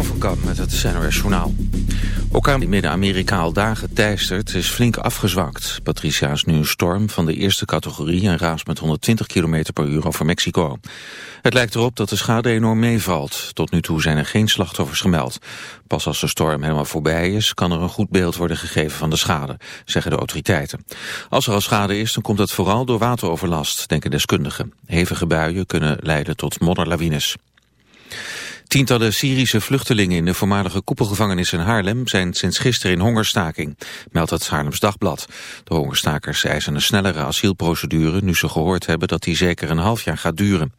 Jeroen van met het NOS Journaal. Orkaan die Midden-Amerika al dagen teistert is flink afgezwakt. Patricia is nu een storm van de eerste categorie en raast met 120 km per uur over Mexico. Het lijkt erop dat de schade enorm meevalt. Tot nu toe zijn er geen slachtoffers gemeld. Pas als de storm helemaal voorbij is, kan er een goed beeld worden gegeven van de schade, zeggen de autoriteiten. Als er al schade is, dan komt het vooral door wateroverlast, denken deskundigen. Hevige buien kunnen leiden tot modderlawines. Tientallen Syrische vluchtelingen in de voormalige koepelgevangenis in Haarlem zijn sinds gisteren in hongerstaking, meldt het Haarlems Dagblad. De hongerstakers eisen een snellere asielprocedure nu ze gehoord hebben dat die zeker een half jaar gaat duren.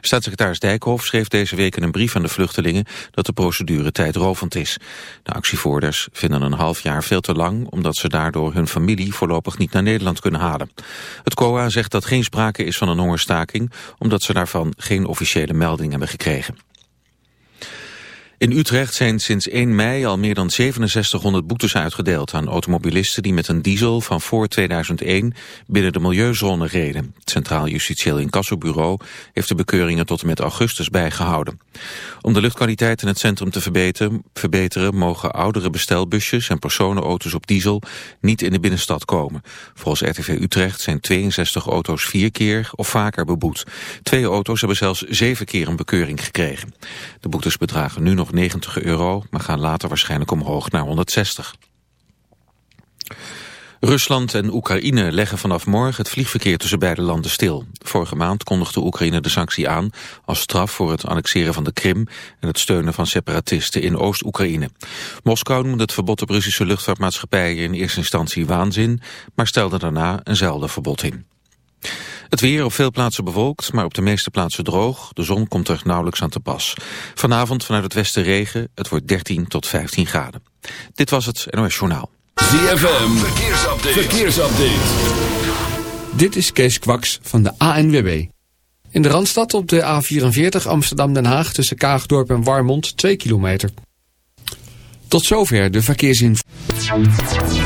Staatssecretaris Dijkhoff schreef deze week in een brief aan de vluchtelingen dat de procedure tijdrovend is. De actievoerders vinden een half jaar veel te lang omdat ze daardoor hun familie voorlopig niet naar Nederland kunnen halen. Het COA zegt dat geen sprake is van een hongerstaking omdat ze daarvan geen officiële melding hebben gekregen. In Utrecht zijn sinds 1 mei al meer dan 6700 boetes uitgedeeld aan automobilisten die met een diesel van voor 2001 binnen de milieuzone reden. Het Centraal Justitieel Incassobureau heeft de bekeuringen tot en met augustus bijgehouden. Om de luchtkwaliteit in het centrum te verbeteren, verbeteren mogen oudere bestelbusjes en personenauto's op diesel niet in de binnenstad komen. Volgens RTV Utrecht zijn 62 auto's vier keer of vaker beboet. Twee auto's hebben zelfs zeven keer een bekeuring gekregen. De boetes bedragen nu nog 90 euro, maar gaan later waarschijnlijk omhoog naar 160. Rusland en Oekraïne leggen vanaf morgen het vliegverkeer tussen beide landen stil. Vorige maand kondigde Oekraïne de sanctie aan als straf voor het annexeren van de Krim en het steunen van separatisten in Oost-Oekraïne. Moskou noemde het verbod op Russische luchtvaartmaatschappijen in eerste instantie waanzin, maar stelde daarna eenzelfde verbod in. Het weer op veel plaatsen bewolkt, maar op de meeste plaatsen droog. De zon komt er nauwelijks aan te pas. Vanavond vanuit het westen regen. Het wordt 13 tot 15 graden. Dit was het NOS Journaal. ZFM, verkeersupdate. verkeersupdate. Dit is Kees Kwaks van de ANWB. In de Randstad op de A44 Amsterdam-Den Haag tussen Kaagdorp en Warmond 2 kilometer. Tot zover de verkeersinformatie.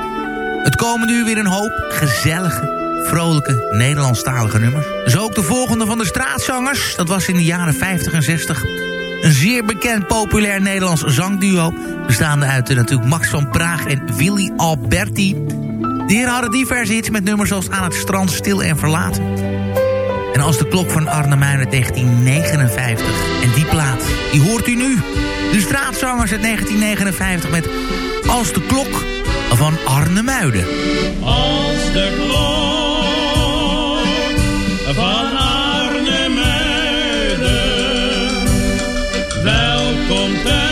Het komen nu weer een hoop gezellige, vrolijke, Nederlandstalige nummers. Zo ook de volgende van de straatzangers. Dat was in de jaren 50 en 60. Een zeer bekend populair Nederlands zangduo. Bestaande uit de, natuurlijk Max van Praag en Willy Alberti. De heren hadden diverse hits met nummers zoals Aan het strand, Stil en Verlaten. En als de klok van Arnhem uit 1959. En die plaat, die hoort u nu. De straatzangers uit 1959 met Als de klok van Arne Muiden. Als de klok van Arnhemuiden welkom thuis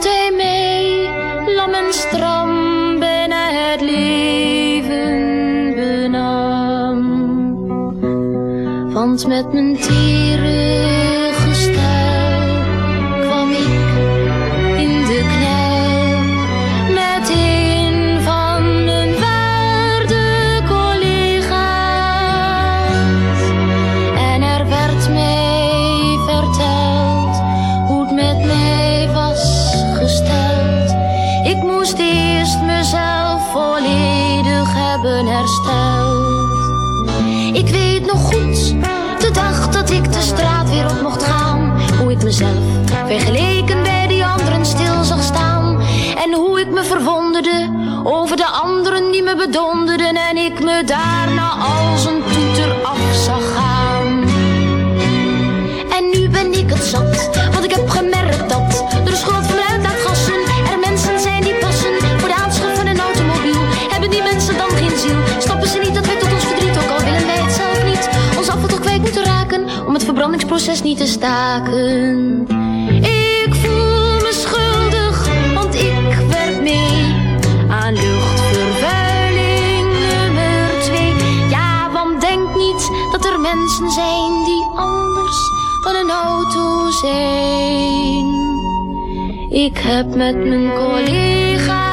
voelt hij mee, lam en stram, bijna het leven benam. Want met mijn tieren. Vergeleken bij die anderen stil zag staan. En hoe ik me verwonderde over de anderen die me bedonderden. En ik me daarna als een toeter af zag gaan. En nu ben ik het zat Proces niet te staken. Ik voel me schuldig, want ik werd mee aan luchtvervuiling nummer twee. Ja, want denk niet dat er mensen zijn die anders dan een auto zijn. Ik heb met mijn collega's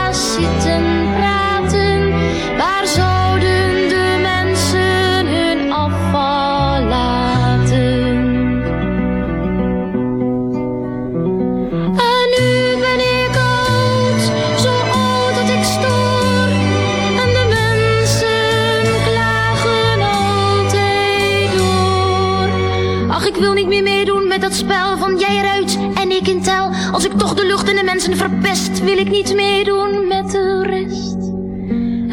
Ik wil niet meer meedoen met dat spel van jij eruit en ik in tel. Als ik toch de lucht en de mensen verpest, wil ik niet meedoen met de rest.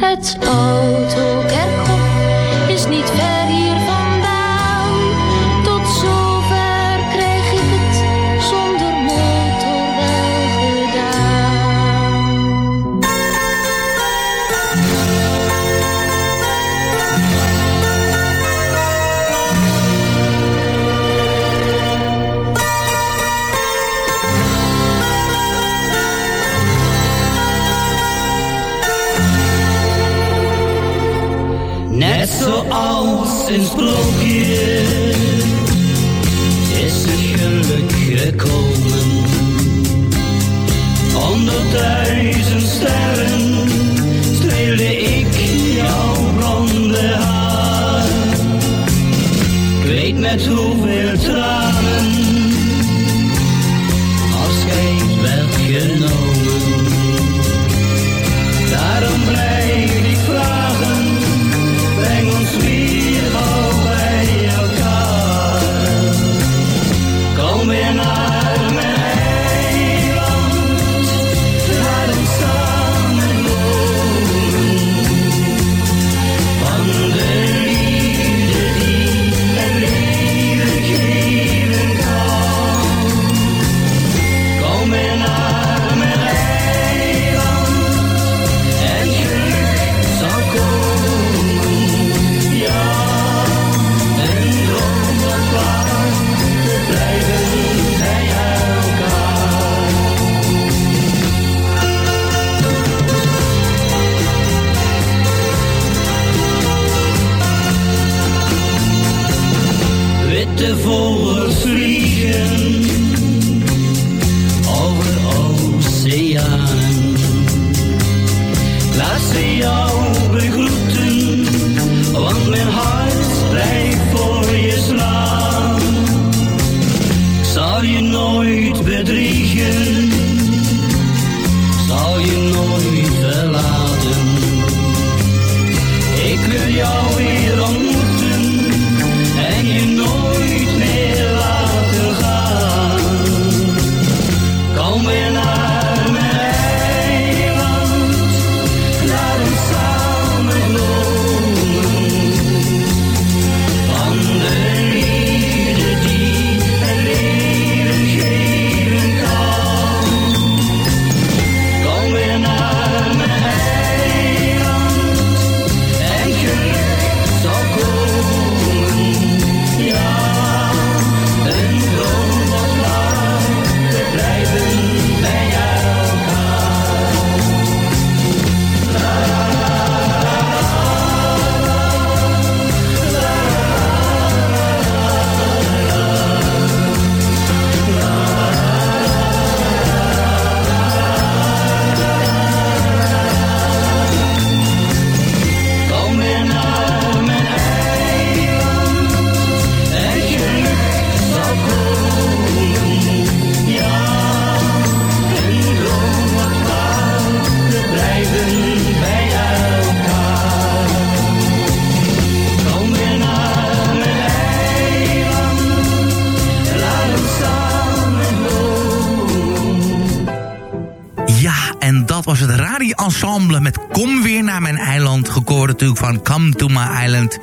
Het autokerkhof is niet ver. Als een sprookje is het geluk gekomen. Onder duizend sterren streelde ik jouw blonde haar. Ik weet met hoeveel tranen het radioensemble met Kom weer naar mijn eiland. Gekoord natuurlijk van Come to my island.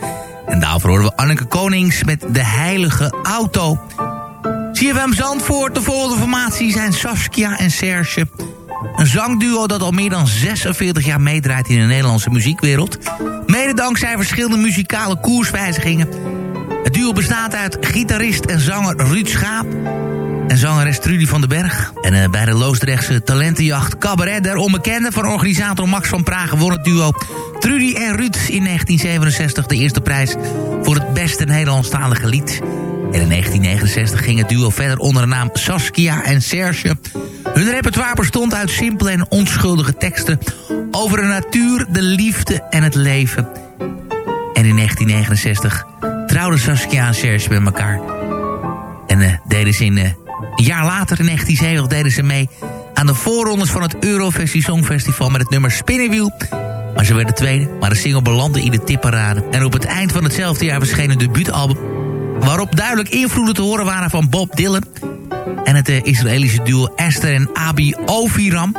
En daarvoor horen we Anneke Konings met De Heilige Auto. CFM Zandvoort, de volgende formatie zijn Saskia en Serge. Een zangduo dat al meer dan 46 jaar meedraait in de Nederlandse muziekwereld. Mede dankzij verschillende muzikale koerswijzigingen. Het duo bestaat uit gitarist en zanger Ruud Schaap en zangeres Trudy van den Berg. En eh, bij de Loosdrechtse talentenjacht Cabaret der Onbekende... van organisator Max van Praag won het duo Trudy en Ruud in 1967 de eerste prijs... voor het beste Nederlandstalige lied. En in 1969 ging het duo verder onder de naam Saskia en Serge. Hun repertoire bestond uit simpele en onschuldige teksten... over de natuur, de liefde en het leven. En in 1969 trouwden Saskia en Serge met elkaar... En eh, deden ze in, eh, een jaar later, in 1970, deden ze mee aan de voorrondes van het Eurovisie Songfestival met het nummer Spinnenwiel. Maar ze werden tweede, maar de single belandde in de tipparade. En op het eind van hetzelfde jaar verscheen een debuutalbum... waarop duidelijk invloeden te horen waren van Bob Dylan... en het eh, Israëlische duo Esther en Abi Oviram.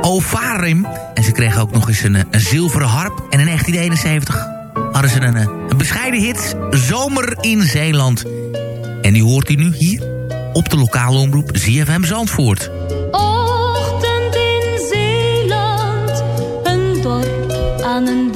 Ovarim. En ze kregen ook nog eens een, eh, zilveren harp. En in 1971 hadden ze een, eh, een bescheiden hit... Zomer in Zeeland... En die hoort u nu hier op de lokale omroep ZFM Zandvoort. Ochtend in Zeeland, een dorp aan een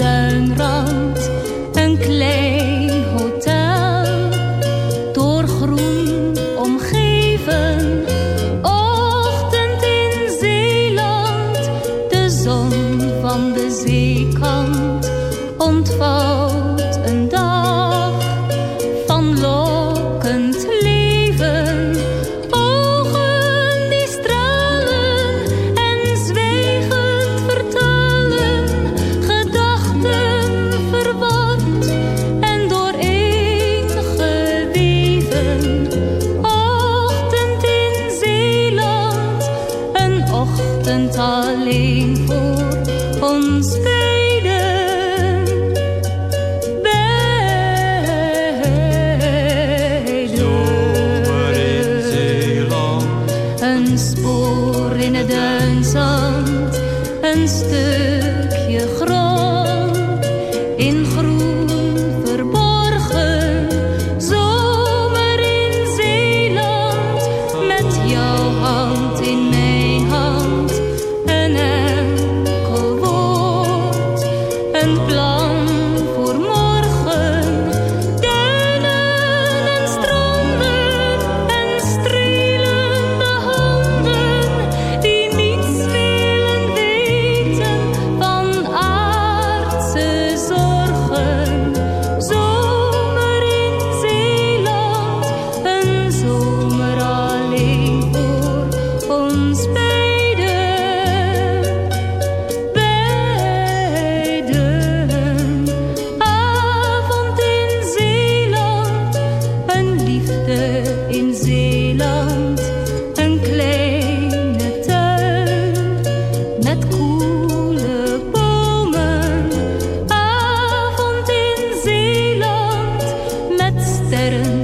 darın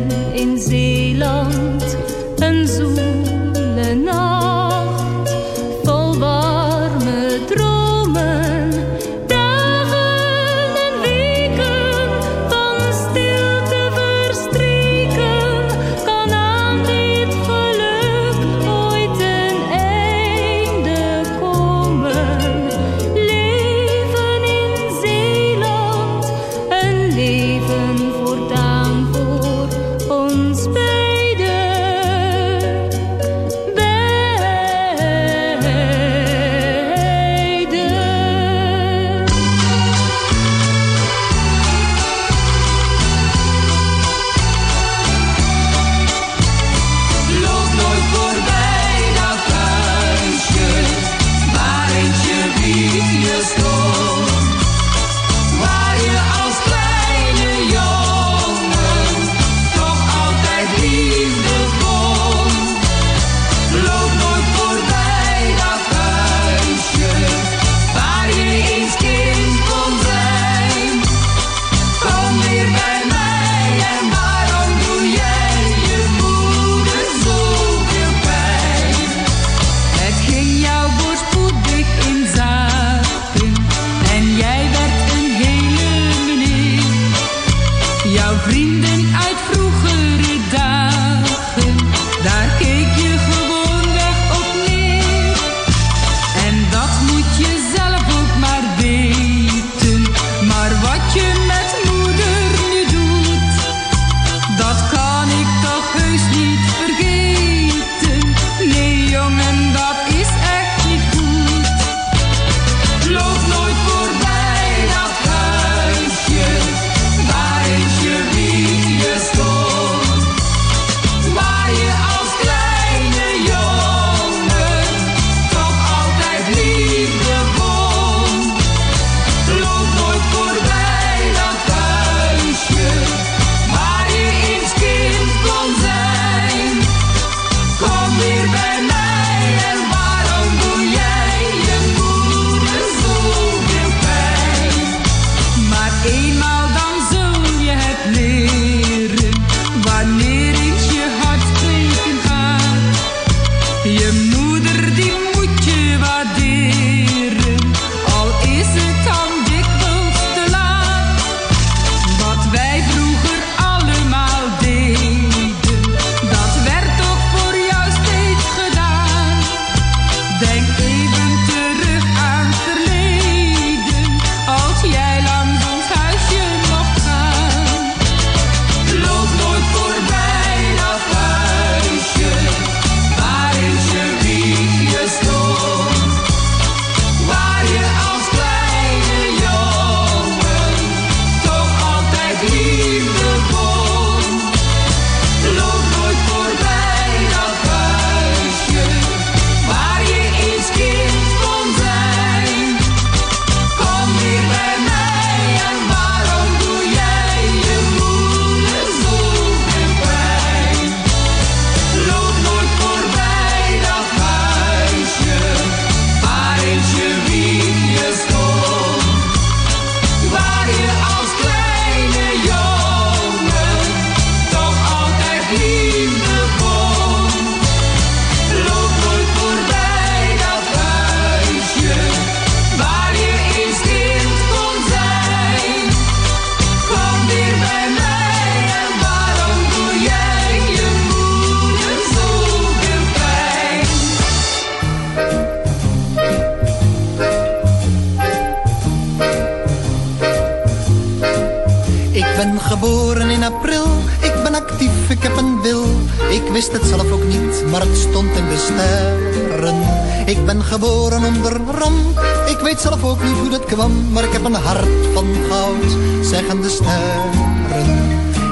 weet zelf ook niet hoe dat kwam, maar ik heb een hart van goud, zeggen de sterren.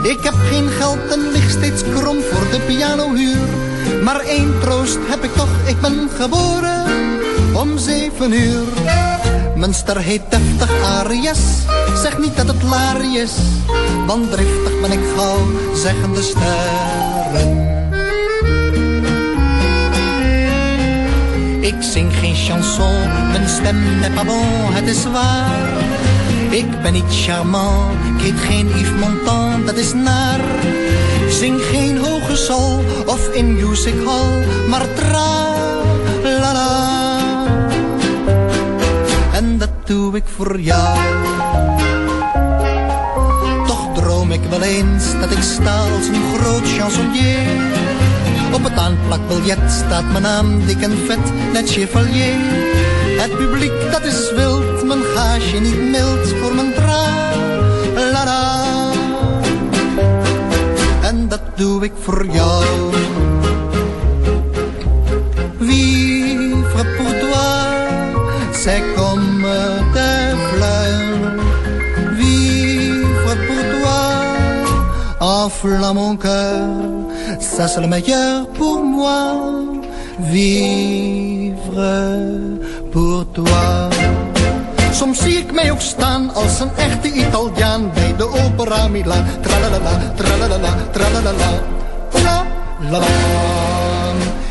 Ik heb geen geld en lig steeds krom voor de pianohuur. Maar één troost heb ik toch, ik ben geboren om zeven uur. Mijn ster heet deftig Arias, zeg niet dat het laar is. Want driftig ben ik gauw, zeggen de sterren. Ik zing geen chanson, mijn stem n'est pas bon, het is waar. Ik ben niet charmant, ik heet geen Yves Montand, dat is naar. Zing geen hoge sol of in music hall, maar tra la la. En dat doe ik voor jou. Toch droom ik wel eens dat ik sta als een groot chansonnier. Op het aanplakbiljet staat mijn naam dik en vet, net chevalier. Het publiek dat is wild, mijn gaasje niet mild voor mijn tra la la. En dat doe ik voor jou. Vivre pour toi, c'est comme des fleurs. Vivre pour toi, enflamme mon cœur, ça c'est le meilleur pour moi. Vivre pour toi. Soms zie ik mij ook staan als een echte Italiaan bij de opera Milaan. Tralalala, tralalala, tralalala, la.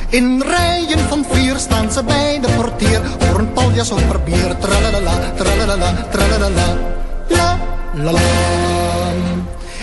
In rijen van vier staan ze bij de portier voor een paljas of per bier. Tralalala, tralalala, tralalala, la la la.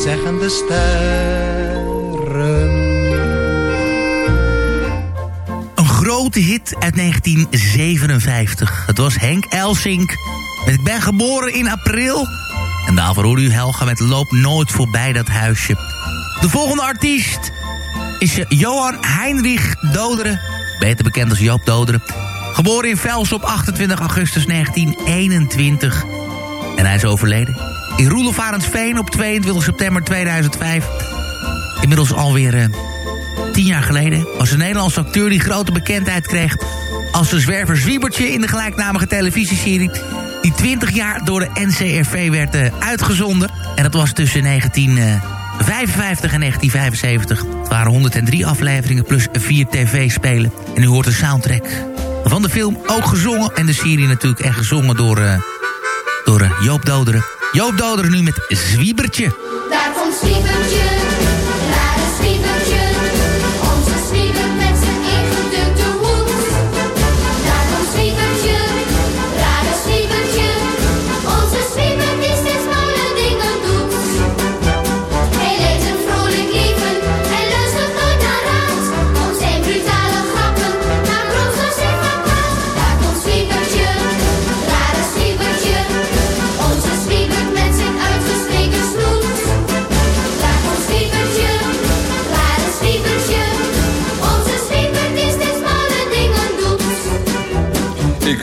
zeggen de sterren. Een grote hit uit 1957. Het was Henk Elsink Ik ben geboren in april. En daarvoor hoorde u Helga met Loop nooit voorbij dat huisje. De volgende artiest is Johan Heinrich Doderen. Beter bekend als Joop Doderen. Geboren in Vels op 28 augustus 1921. En hij is overleden. In Roelofarensveen op 22 september 2005. Inmiddels alweer eh, tien jaar geleden. Was een Nederlandse acteur die grote bekendheid kreeg... als de zwerver Zwiebertje in de gelijknamige televisieserie... die 20 jaar door de NCRV werd eh, uitgezonden. En dat was tussen 1955 en 1975. Het waren 103 afleveringen plus 4 tv-spelen. En u hoort de soundtrack van de film ook gezongen. En de serie natuurlijk echt gezongen door, eh, door eh, Joop Doderen. Joop Doderen nu met Zwiebertje. Daar komt Zwiebertje,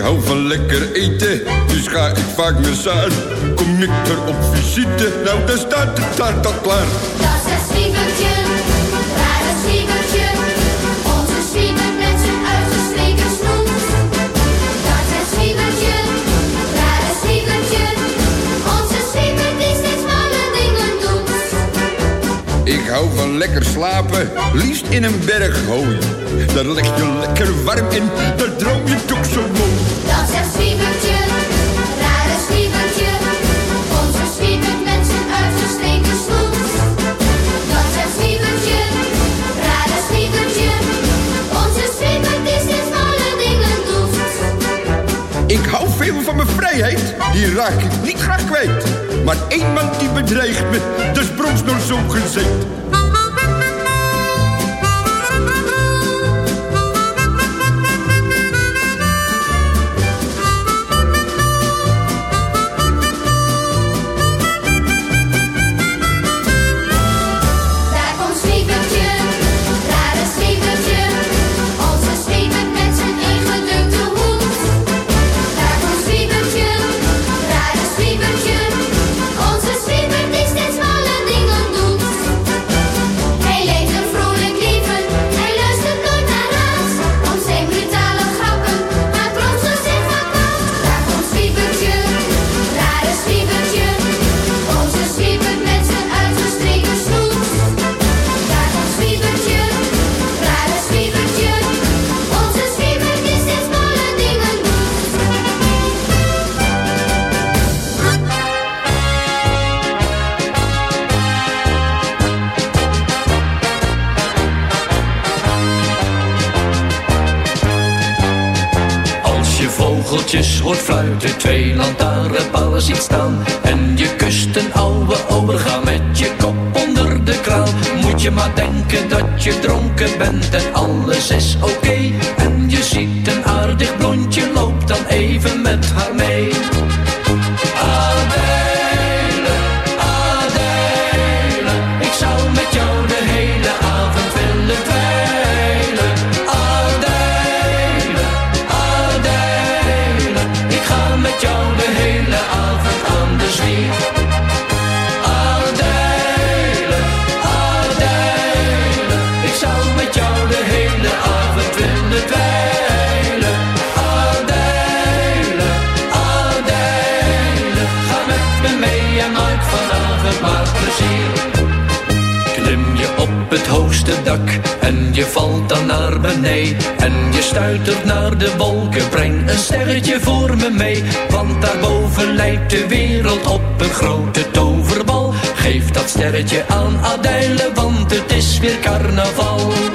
hou van lekker eten, dus ga ik vaak naar Zuid. Kom ik er op visite, nou dan staat de taart al klaar. Dat is het Zwiebertje, rare Zwiebertje. Onze Zwieber met zijn uitgestreken snoet. Dat is het Zwiebertje, rare Zwiebertje. Onze Zwieber die steeds malle dingen doet. Ik hou van lekker slapen, liefst in een berg hooi. Daar leg je lekker warm in, daar droom je toch zwiebertje, rare zwiebertje. Onze zwiebert met zijn uitgestreken snoet. Dat is zwiebertje, rare zwiebertje. Onze zwiebert is in smalle dingen doet. Ik hou veel van mijn vrijheid, die raak ik niet graag kwijt. Maar één man die bedreigt me, dus brons door zo'n gezicht. Vogeltjes hoort fluiten, twee lantaarnpalen ziet staan. En je kust een oude overga met je kop onder de kraan Moet je maar denken dat je dronken bent en alles is oké. En je ziet een aardig blondje, loop dan even met haar mee. Adèle, En je stuitert naar de wolken, breng een sterretje voor me mee. Want daarboven lijkt de wereld op een grote toverbal. Geef dat sterretje aan Adèle, want het is weer carnaval.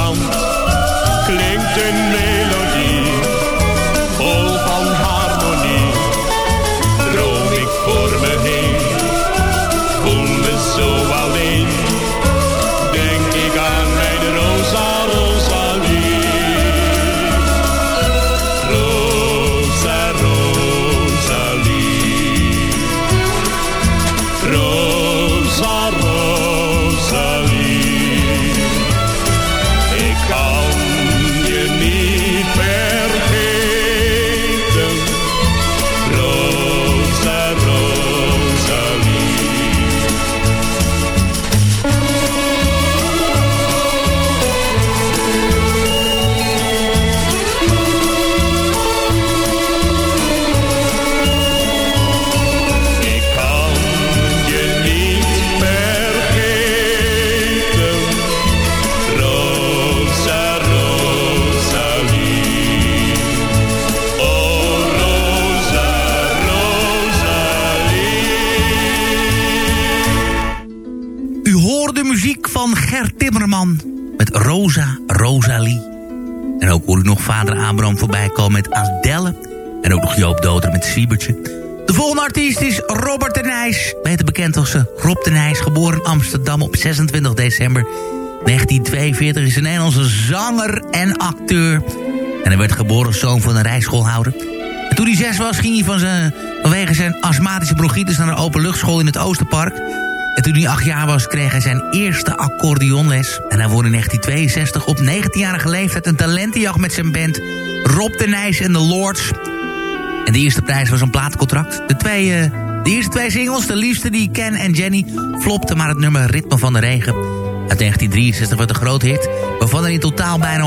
strand, klinkt een Timmerman met Rosa Rosalie. En ook hoor u nog vader Abraham voorbij komen met Adelle. En ook nog Joop Doder met Siebertje. De volgende artiest is Robert de Nijs. Beter bekend als eh, Rob de Nijs. Geboren in Amsterdam op 26 december 1942. Is een Nederlandse zanger en acteur. En hij werd geboren zoon van een rijschoolhouder. En toen hij zes was ging hij van zijn, vanwege zijn astmatische bronchitis... naar een openluchtschool in het Oosterpark. En toen hij acht jaar was, kreeg hij zijn eerste accordeonles. En hij won in 1962 op 19-jarige leeftijd een talentenjacht met zijn band... Rob de Nijs en de Lords. En de eerste prijs was een plaatcontract. De, twee, eh, eerste twee singles, de liefste die Ken en Jenny... flopten maar het nummer Ritme van de Regen. Uit 1963 werd een groot hit... waarvan er in totaal bijna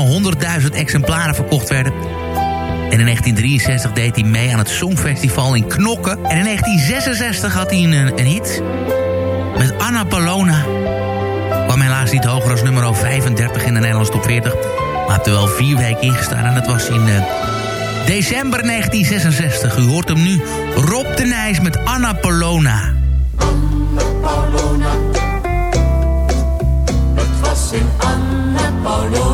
100.000 exemplaren verkocht werden. En in 1963 deed hij mee aan het Songfestival in Knokken. En in 1966 had hij een, een hit met Anna Palona. Kwam helaas niet hoger als nummer 35 in de Nederlandse top 40. Maar heeft er wel vier weken ingestaan en dat was in eh, december 1966. U hoort hem nu, Rob de Nijs met Anna Palona. Paulona. Het was in Anna Paulona.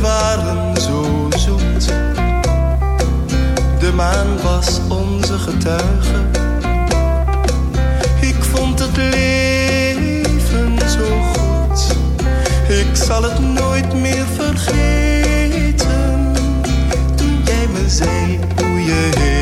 waren zo zoet. De maan was onze getuige. Ik vond het leven zo goed. Ik zal het nooit meer vergeten. Toen jij me zei hoe je heet.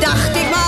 dacht ik maar.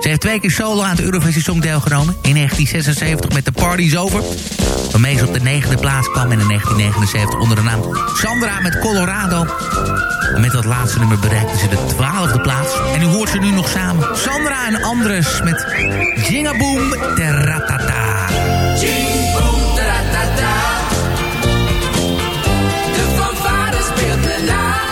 Ze heeft twee keer solo aan het Eurovisie Song deelgenomen. In 1976 met The Party's Over. Waarmee ze op de negende plaats kwam. En in 1979 onder de naam Sandra met Colorado. En met dat laatste nummer bereikte ze de twaalfde plaats. En u hoort ze nu nog samen. Sandra en Andres met Jingaboom Terratata. Jingaboom Terratata. De fanfare speelt na.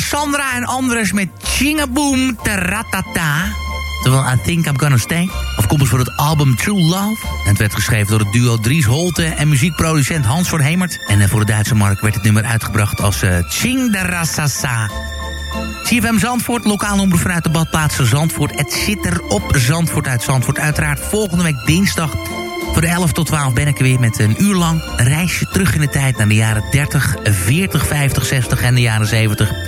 Sandra en Andres met Chingaboom Taratata. Terwijl I Think I'm Gonna Stay. Afkomstig voor het album True Love. Het werd geschreven door het duo Dries Holte en muziekproducent Hans van Hemert. En eh, voor de Duitse markt werd het nummer uitgebracht als uh, Darasasa. CFM Zandvoort, lokaal omroep vanuit de badplaatsen Zandvoort. Het zit er op Zandvoort uit Zandvoort. Uiteraard volgende week dinsdag voor de 11 tot 12 ben ik er weer met een uur lang reisje terug in de tijd naar de jaren 30, 40, 50, 60 en de jaren 70.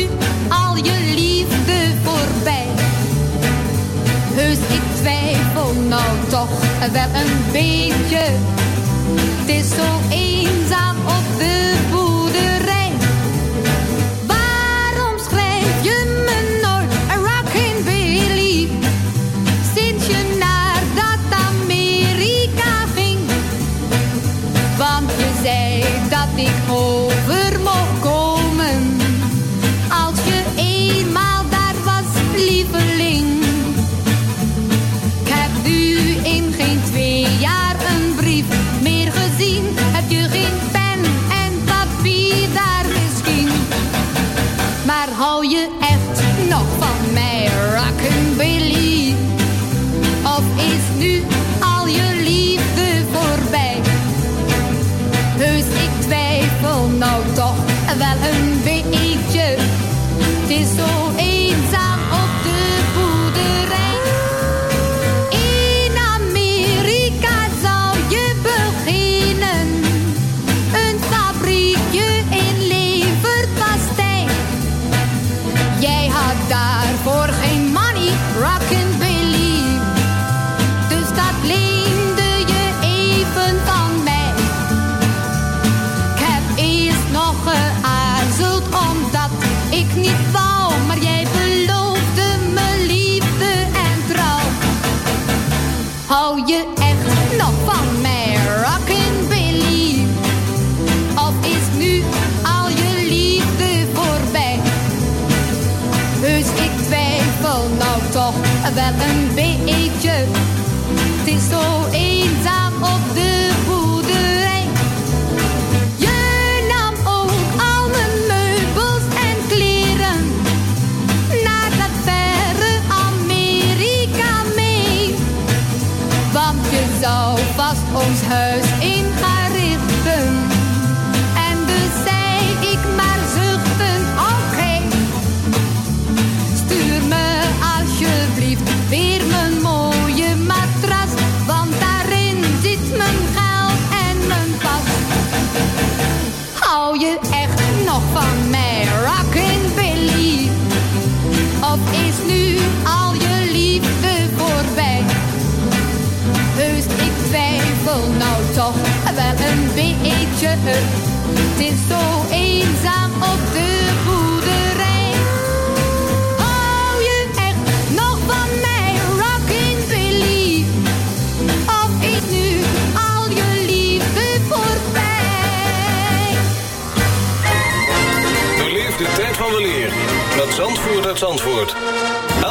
toch wel een beetje. Het is zo eenzaam Het toch Het is zo eenzaam op de boerderij. Hou je echt nog van mij, Rockin' Billy? Of is nu al je liefde voorbij? Beleef de tijd van weleer met Zandvoort uit Zandvoort.